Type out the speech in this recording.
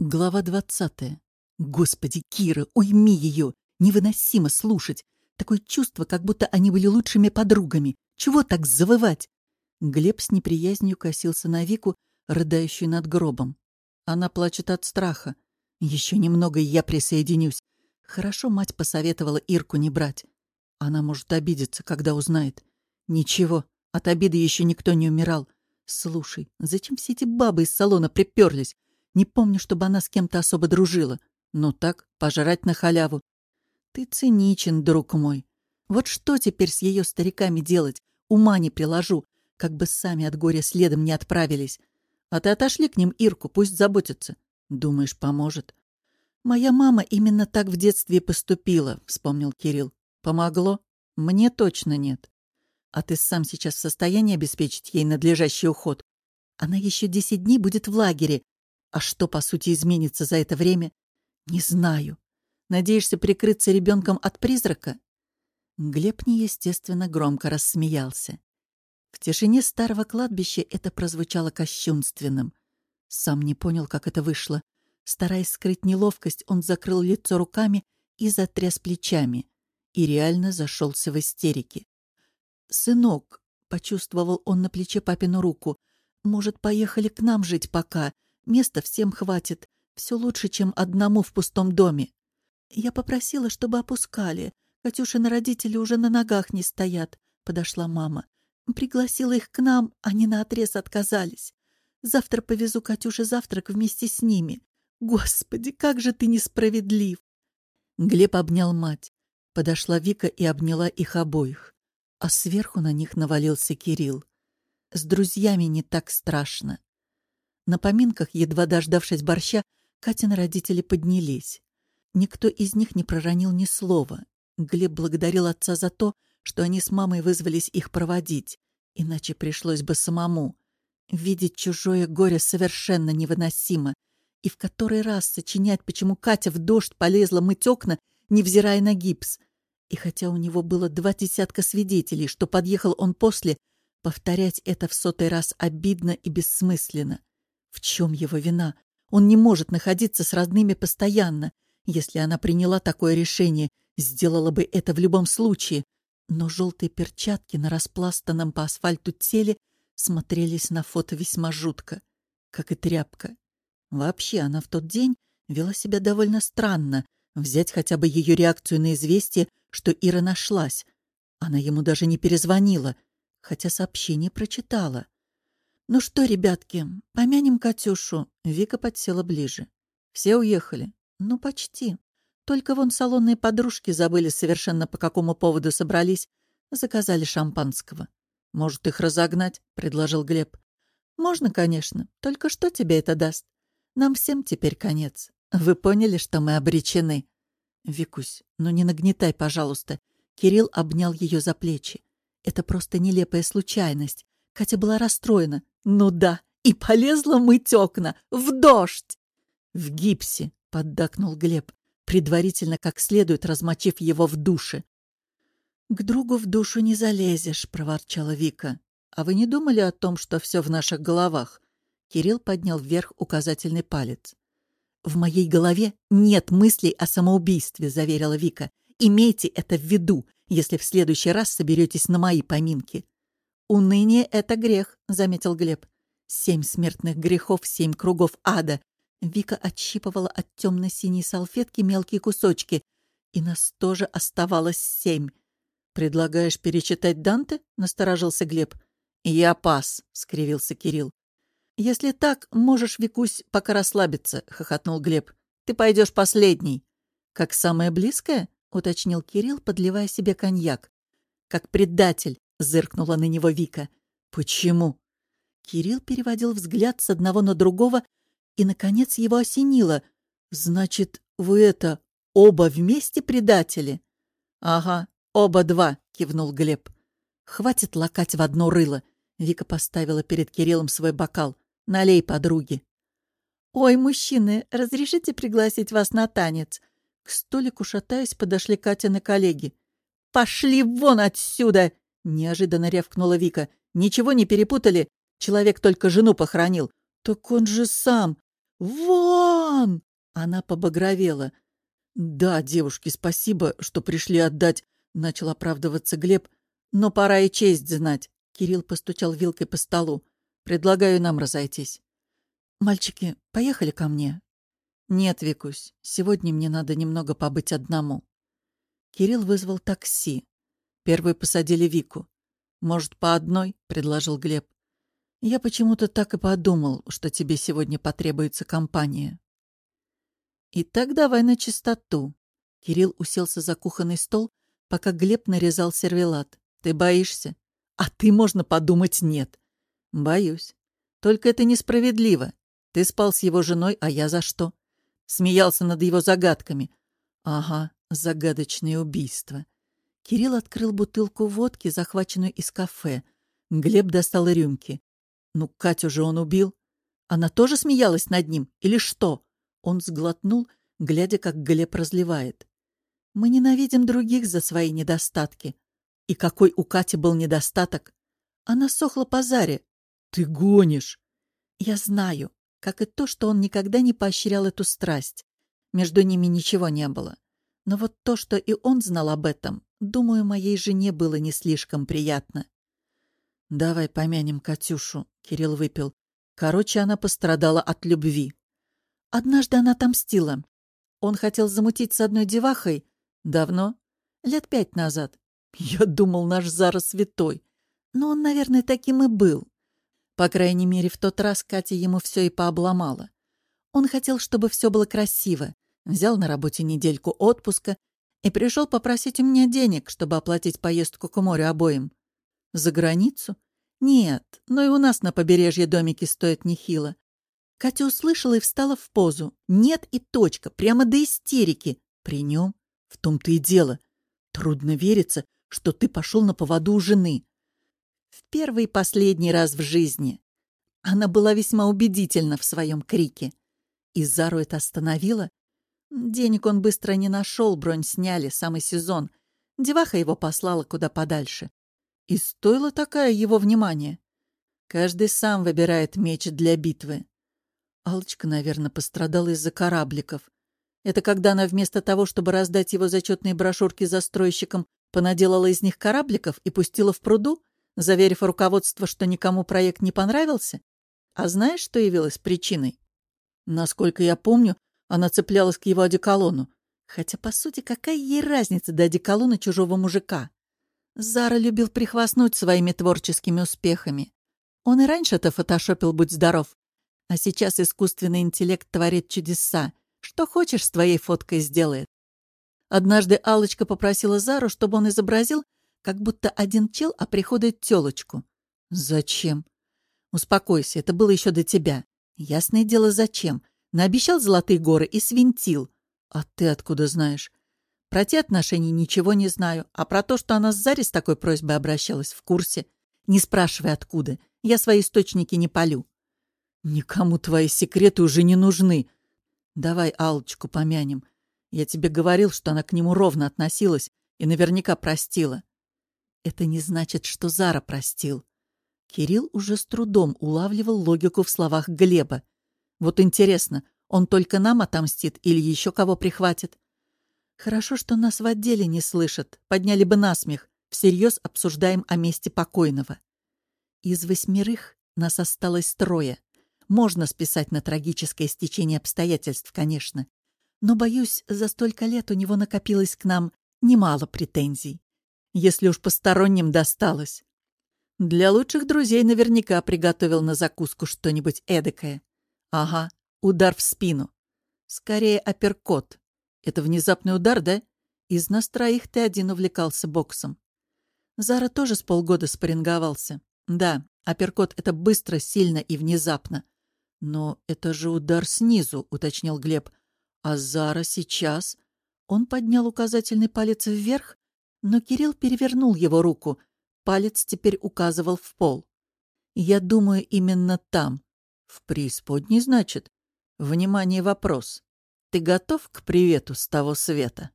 Глава двадцатая. Господи, Кира, уйми ее! Невыносимо слушать. Такое чувство, как будто они были лучшими подругами. Чего так завывать? Глеб с неприязнью косился на Вику, рыдающую над гробом. Она плачет от страха. Еще немного, и я присоединюсь. Хорошо мать посоветовала Ирку не брать. Она может обидеться, когда узнает. Ничего, от обиды еще никто не умирал. Слушай, зачем все эти бабы из салона приперлись? Не помню, чтобы она с кем-то особо дружила. Ну так, пожрать на халяву. Ты циничен, друг мой. Вот что теперь с ее стариками делать? Ума не приложу. Как бы сами от горя следом не отправились. А ты отошли к ним Ирку, пусть заботятся. Думаешь, поможет? Моя мама именно так в детстве поступила, вспомнил Кирилл. Помогло? Мне точно нет. А ты сам сейчас в состоянии обеспечить ей надлежащий уход? Она еще десять дней будет в лагере, а что, по сути, изменится за это время? Не знаю. Надеешься прикрыться ребенком от призрака? Глеб неестественно громко рассмеялся. В тишине старого кладбища это прозвучало кощунственным. Сам не понял, как это вышло. Стараясь скрыть неловкость, он закрыл лицо руками и затряс плечами. И реально зашелся в истерике. «Сынок», — почувствовал он на плече папину руку, — «может, поехали к нам жить пока? Места всем хватит. Все лучше, чем одному в пустом доме. Я попросила, чтобы опускали. Катюшины родители уже на ногах не стоят, — подошла мама. Пригласила их к нам, они наотрез отказались. Завтра повезу Катюше завтрак вместе с ними. Господи, как же ты несправедлив! Глеб обнял мать. Подошла Вика и обняла их обоих. А сверху на них навалился Кирилл. С друзьями не так страшно. На поминках, едва дождавшись борща, Катины родители поднялись. Никто из них не проронил ни слова. Глеб благодарил отца за то, что они с мамой вызвались их проводить, иначе пришлось бы самому. Видеть чужое горе совершенно невыносимо. И в который раз сочинять, почему Катя в дождь полезла мыть окна, невзирая на гипс. И хотя у него было два десятка свидетелей, что подъехал он после, повторять это в сотый раз обидно и бессмысленно. В чем его вина? Он не может находиться с родными постоянно. Если она приняла такое решение, сделала бы это в любом случае. Но желтые перчатки на распластанном по асфальту теле смотрелись на фото весьма жутко, как и тряпка. Вообще, она в тот день вела себя довольно странно. Взять хотя бы ее реакцию на известие, что Ира нашлась. Она ему даже не перезвонила, хотя сообщение прочитала. «Ну что, ребятки, помянем Катюшу?» Вика подсела ближе. «Все уехали?» «Ну, почти. Только вон салонные подружки забыли совершенно по какому поводу собрались. Заказали шампанского. Может, их разогнать?» — предложил Глеб. «Можно, конечно. Только что тебе это даст? Нам всем теперь конец. Вы поняли, что мы обречены?» «Викусь, ну не нагнетай, пожалуйста». Кирилл обнял ее за плечи. «Это просто нелепая случайность. Катя была расстроена. Ну да, и полезла мыть окна. В дождь! В гипсе, поддакнул Глеб, предварительно как следует размочив его в душе. «К другу в душу не залезешь», — проворчала Вика. «А вы не думали о том, что все в наших головах?» Кирилл поднял вверх указательный палец. «В моей голове нет мыслей о самоубийстве», — заверила Вика. «Имейте это в виду, если в следующий раз соберетесь на мои поминки. «Уныние — это грех», — заметил Глеб. «Семь смертных грехов, семь кругов ада». Вика отщипывала от темно-синей салфетки мелкие кусочки. И нас тоже оставалось семь. «Предлагаешь перечитать Данте?» — насторожился Глеб. «Я пас», — скривился Кирилл. «Если так, можешь, Викусь, пока расслабиться», — хохотнул Глеб. «Ты пойдешь последний». «Как самое близкое?» — уточнил Кирилл, подливая себе коньяк. «Как предатель», зыркнула на него Вика. «Почему?» Кирилл переводил взгляд с одного на другого, и, наконец, его осенило. «Значит, вы это, оба вместе предатели?» «Ага, оба два», — кивнул Глеб. «Хватит лакать в одно рыло», — Вика поставила перед Кириллом свой бокал. «Налей, подруги». «Ой, мужчины, разрешите пригласить вас на танец?» К столику, шатаясь, подошли Катины коллеги. «Пошли вон отсюда!» — неожиданно рявкнула Вика. «Ничего не перепутали? Человек только жену похоронил». «Так он же сам!» «Вон!» Она побагровела. «Да, девушки, спасибо, что пришли отдать», — начал оправдываться Глеб. «Но пора и честь знать». Кирилл постучал вилкой по столу. «Предлагаю нам разойтись». «Мальчики, поехали ко мне?» «Нет, Викусь, сегодня мне надо немного побыть одному». Кирилл вызвал такси. Первый посадили Вику. «Может, по одной?» — предложил Глеб. «Я почему-то так и подумал, что тебе сегодня потребуется компания». «Итак, давай на чистоту». Кирилл уселся за кухонный стол, пока Глеб нарезал сервелат. «Ты боишься?» «А ты, можно подумать, нет». «Боюсь. Только это несправедливо. Ты спал с его женой, а я за что?» Смеялся над его загадками. «Ага, загадочное убийство». Кирилл открыл бутылку водки, захваченную из кафе. Глеб достал рюмки. «Ну, Катю же он убил. Она тоже смеялась над ним? Или что?» Он сглотнул, глядя, как Глеб разливает. «Мы ненавидим других за свои недостатки. И какой у Кати был недостаток? Она сохла по заре. Ты гонишь!» «Я знаю, как и то, что он никогда не поощрял эту страсть. Между ними ничего не было. Но вот то, что и он знал об этом, думаю, моей жене было не слишком приятно. «Давай помянем Катюшу», — Кирилл выпил. Короче, она пострадала от любви. Однажды она отомстила. Он хотел замутить с одной девахой. Давно? Лет пять назад. Я думал, наш Зара святой. Но он, наверное, таким и был. По крайней мере, в тот раз Катя ему все и пообломала. Он хотел, чтобы все было красиво. Взял на работе недельку отпуска и пришел попросить у меня денег, чтобы оплатить поездку к морю обоим. За границу? Нет, но и у нас на побережье домики стоят нехило. Катя услышала и встала в позу. Нет и точка, прямо до истерики. При нем? В том-то и дело. Трудно вериться, что ты пошел на поводу у жены. В первый и последний раз в жизни. Она была весьма убедительна в своем крике. И Зару это остановило. Денег он быстро не нашел, бронь сняли, самый сезон. Деваха его послала куда подальше. И стоило такая его внимание. Каждый сам выбирает меч для битвы. Алочка, наверное, пострадала из-за корабликов. Это когда она вместо того, чтобы раздать его зачетные брошюрки застройщикам, понаделала из них корабликов и пустила в пруду, заверив руководство, что никому проект не понравился? А знаешь, что явилось причиной? Насколько я помню, она цеплялась к его одеколону. Хотя, по сути, какая ей разница до одеколона чужого мужика? Зара любил прихвастнуть своими творческими успехами. Он и раньше-то фотошопил «Будь здоров», а сейчас искусственный интеллект творит чудеса. Что хочешь, с твоей фоткой сделает. Однажды алочка попросила Зару, чтобы он изобразил, как будто один чел оприходует тёлочку. Зачем? Успокойся, это было еще до тебя. Ясное дело, зачем? Наобещал золотые горы и свинтил. А ты откуда знаешь? Про те отношения ничего не знаю, а про то, что она с Зарей с такой просьбой обращалась, в курсе. Не спрашивай, откуда. Я свои источники не полю. Никому твои секреты уже не нужны. Давай алочку помянем. Я тебе говорил, что она к нему ровно относилась и наверняка простила. Это не значит, что Зара простил. Кирилл уже с трудом улавливал логику в словах Глеба. Вот интересно, он только нам отомстит или еще кого прихватит? Хорошо, что нас в отделе не слышат. Подняли бы насмех. Всерьез обсуждаем о месте покойного. Из восьмерых нас осталось трое. Можно списать на трагическое стечение обстоятельств, конечно. Но, боюсь, за столько лет у него накопилось к нам немало претензий. Если уж посторонним досталось. Для лучших друзей наверняка приготовил на закуску что-нибудь эдакое. Ага, удар в спину. Скорее, апперкот. Это внезапный удар, да? Из нас троих ты один увлекался боксом. Зара тоже с полгода спарринговался. Да, апперкот — это быстро, сильно и внезапно. «Но это же удар снизу», — уточнил Глеб. «А Зара сейчас...» Он поднял указательный палец вверх, но Кирилл перевернул его руку. Палец теперь указывал в пол. «Я думаю, именно там. В преисподней, значит? Внимание, вопрос. Ты готов к привету с того света?»